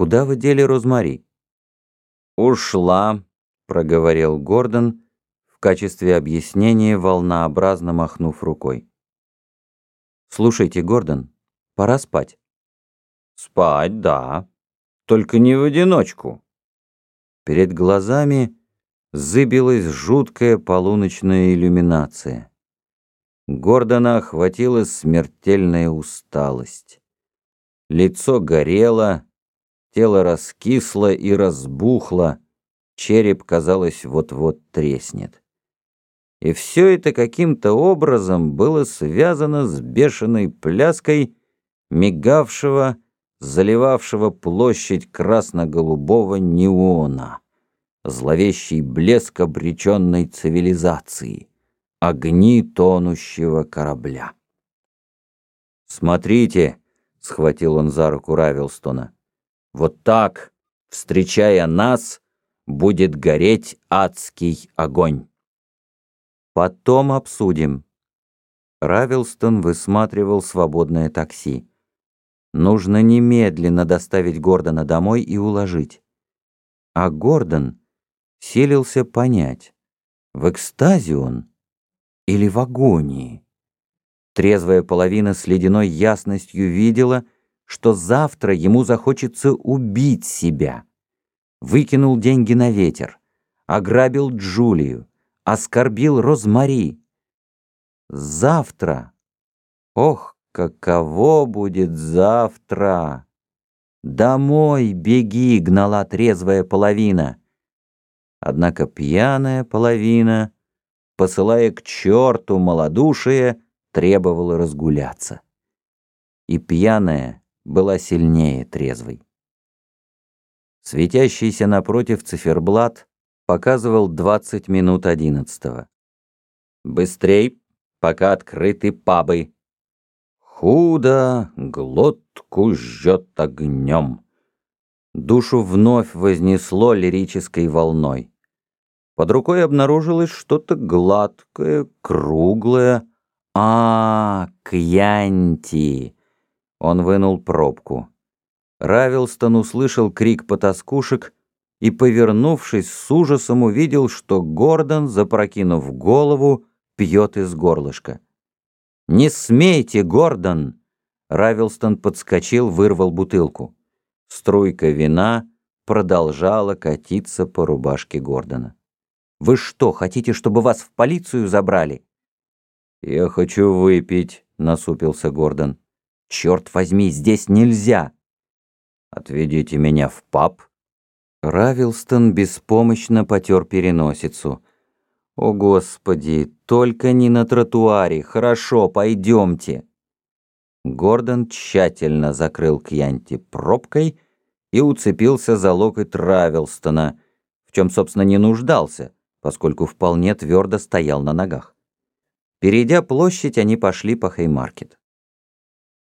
«Куда вы дели Розмари?» «Ушла», — проговорил Гордон, в качестве объяснения волнообразно махнув рукой. «Слушайте, Гордон, пора спать». «Спать, да. Только не в одиночку». Перед глазами зыбилась жуткая полуночная иллюминация. Гордона охватила смертельная усталость. Лицо горело, тело раскисло и разбухло, череп, казалось, вот-вот треснет. И все это каким-то образом было связано с бешеной пляской мигавшего, заливавшего площадь красно-голубого неона, зловещий блеск обреченной цивилизации, огни тонущего корабля. «Смотрите!» — схватил он за руку Равилстона. «Вот так, встречая нас, будет гореть адский огонь!» «Потом обсудим». Равилстон высматривал свободное такси. Нужно немедленно доставить Гордона домой и уложить. А Гордон селился понять, в экстазе он или в агонии. Трезвая половина с ледяной ясностью видела, что завтра ему захочется убить себя. Выкинул деньги на ветер, ограбил Джулию, оскорбил Розмари. Завтра, ох, Каково будет завтра? Домой беги, гнала трезвая половина. Однако пьяная половина, посылая к черту малодушие, требовала разгуляться. И пьяная была сильнее трезвой. Светящийся напротив циферблат показывал 20 минут одиннадцатого. «Быстрей, пока открыты пабы!» Худо глотку жжет огнем. Душу вновь вознесло лирической волной. Под рукой обнаружилось что-то гладкое, круглое. А, Кьянти! Он вынул пробку. Равилстон услышал крик потаскушек и, повернувшись с ужасом, увидел, что Гордон, запрокинув голову, пьет из горлышка. «Не смейте, Гордон!» Равилстон подскочил, вырвал бутылку. Струйка вина продолжала катиться по рубашке Гордона. «Вы что, хотите, чтобы вас в полицию забрали?» «Я хочу выпить», — насупился Гордон. «Черт возьми, здесь нельзя!» «Отведите меня в паб». Равилстон беспомощно потер переносицу. «О, Господи, только не на тротуаре. Хорошо, пойдемте». Гордон тщательно закрыл Кьянти пробкой и уцепился за локоть Равелстона, в чем, собственно, не нуждался, поскольку вполне твердо стоял на ногах. Перейдя площадь, они пошли по Хеймаркет.